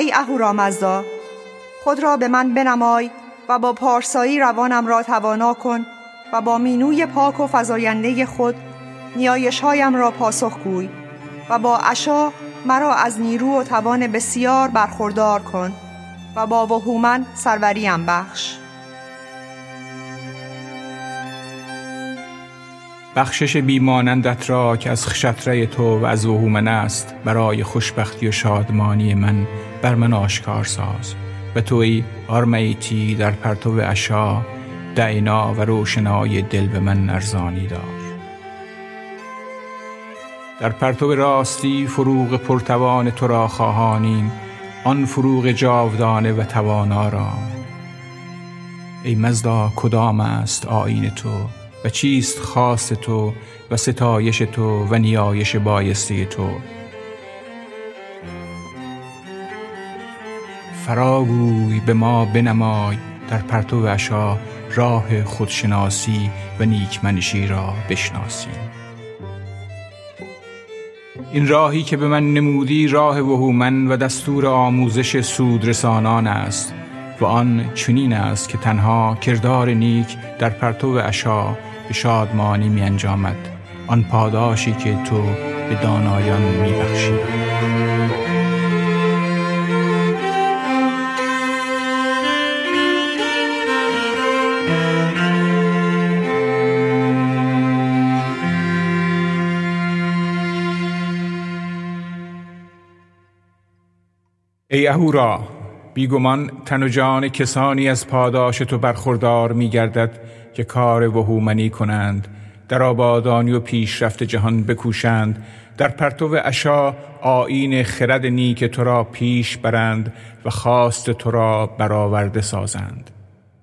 ای اهورامزدا خود را به من بنمای و با پارسایی روانم را توانا کن و با مینوی پاک و فزاینده خود نیایشهایم را پاسخ گوی و با عشا مرا از نیرو و توان بسیار برخوردار کن و با وهومن سروریم بخش. بخشش بیمانندت را که از خشتره تو و از وهومن است برای خوشبختی و شادمانی من بر من آشکار ساز. و توی آرمیتی در پرتو اشا دعینا و روشنای دل به من ارزانی دار. در پرتو راستی فروغ پرتوان تو را خواهانیم آن فروغ جاودانه و توانا را. ای مزدا کدام است آین تو؟ و چیست خاص تو و ستایش تو و نیایش بایسته تو؟ فراگوی به ما بنمای در پرتو عشا راه خودشناسی و نیکمنشی را بشناسی. این راهی که به من نمودی راه وهومن و دستور آموزش سودرسانان است. و آن چنین است که تنها کردار نیک در پرتو عشا به شادمانی می انجامد آن پاداشی که تو به دانایان می بخشی. ای اهورا بیگمان تن و جان کسانی از پاداش تو برخوردار می گردد که کار وهومنی کنند در آبادانی و پیشرفت جهان بکوشند در پرتو اشا آین خرد نیک تو را پیش برند و خواست تو را برآورده سازند.